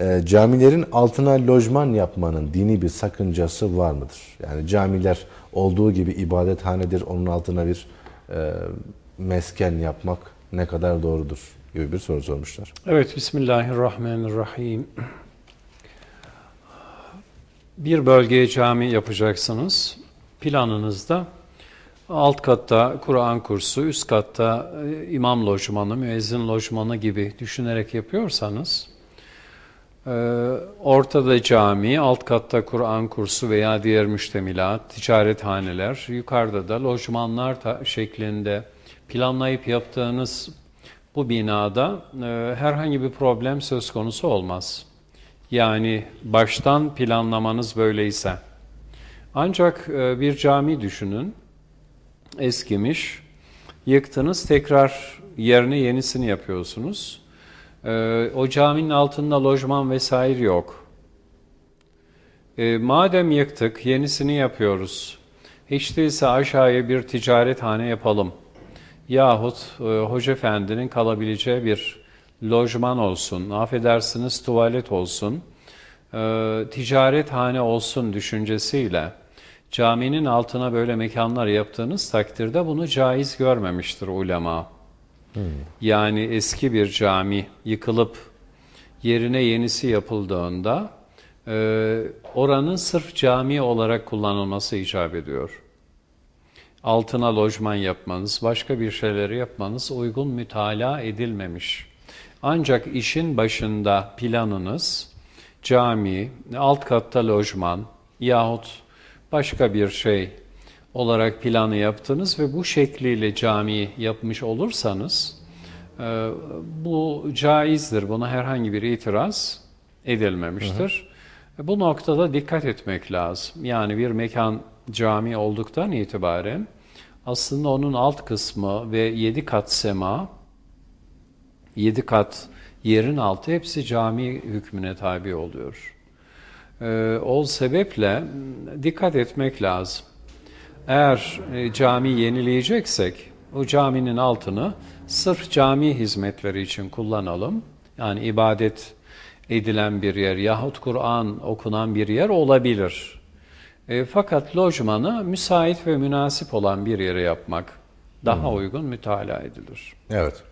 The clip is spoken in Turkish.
e, camilerin altına lojman yapmanın dini bir sakıncası var mıdır? Yani camiler olduğu gibi ibadethanedir, onun altına bir e, mesken yapmak ne kadar doğrudur gibi bir soru sormuşlar. Evet, Bismillahirrahmanirrahim. Bir bölgeye cami yapacaksınız. Planınızda alt katta Kur'an kursu, üst katta e, imam lojmanı, müezzin lojmanı gibi düşünerek yapıyorsanız, ortada cami, alt katta Kur'an kursu veya diğer müştemilat, ticarethaneler, yukarıda da lojmanlar şeklinde planlayıp yaptığınız bu binada e, herhangi bir problem söz konusu olmaz. Yani baştan planlamanız böyleyse. Ancak e, bir cami düşünün, eskimiş, yıktınız, tekrar yerine yenisini yapıyorsunuz. E, o caminin altında lojman vesaire yok. E, madem yıktık, yenisini yapıyoruz. Hiç değilse aşağıya bir ticarethane yapalım. Yahut e, Hoca Efendi'nin kalabileceği bir lojman olsun, affedersiniz tuvalet olsun, e, ticarethane olsun düşüncesiyle caminin altına böyle mekanlar yaptığınız takdirde bunu caiz görmemiştir ulema. Yani eski bir cami yıkılıp yerine yenisi yapıldığında e, oranın sırf cami olarak kullanılması icap ediyor. Altına lojman yapmanız, başka bir şeyleri yapmanız uygun mütalaa edilmemiş. Ancak işin başında planınız cami, alt katta lojman yahut başka bir şey olarak planı yaptınız ve bu şekliyle cami yapmış olursanız e, bu caizdir. Buna herhangi bir itiraz edilmemiştir. Hı hı. Bu noktada dikkat etmek lazım. Yani bir mekan cami olduktan itibaren aslında onun alt kısmı ve yedi kat sema, yedi kat yerin altı hepsi cami hükmüne tabi oluyor. Ee, o sebeple dikkat etmek lazım. Eğer e, cami yenileyeceksek o caminin altını sırf cami hizmetleri için kullanalım. Yani ibadet edilen bir yer yahut Kur'an okunan bir yer olabilir. E, fakat lojmanı müsait ve münasip olan bir yere yapmak daha hmm. uygun mütalaa edilir. Evet.